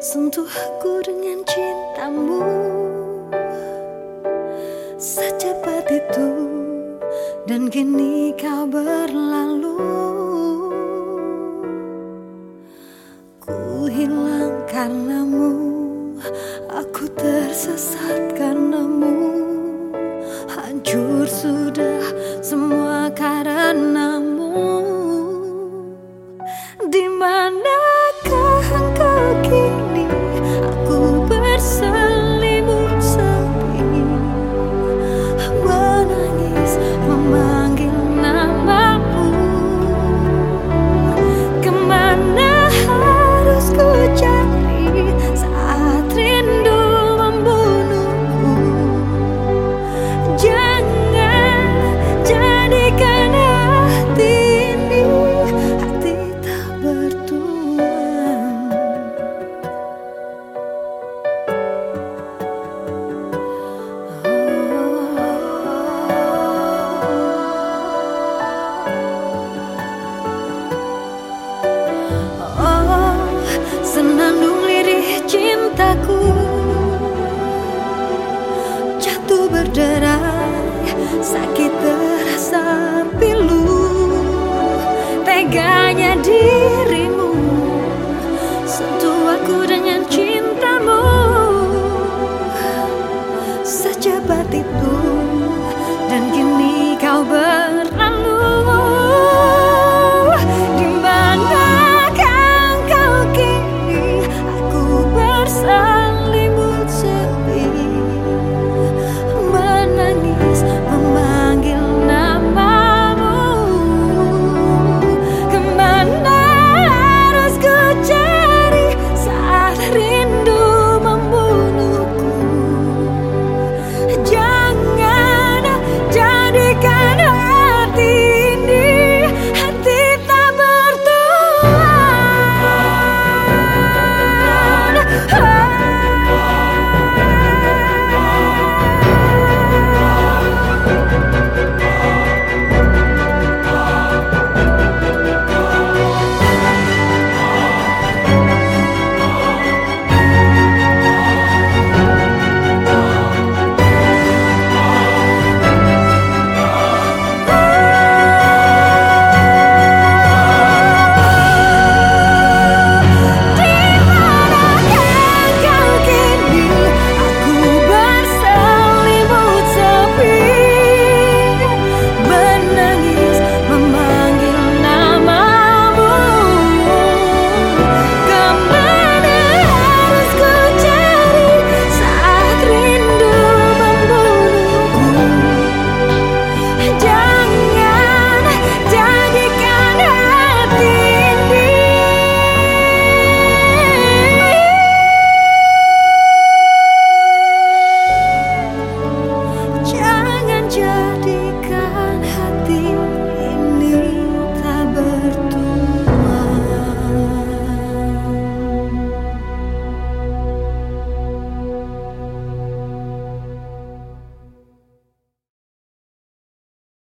Sentuh aku dengan cintamu. Secepat itu Dan kini kau berlalu. Ku hilang karenamu Aku tersesat karenamu. Hancur sudah semua karenamu berderai Sakit terasa pilu. Teganya dirimu Sentuh aku dengan cintamu. Secepat itu Dan kini kau ber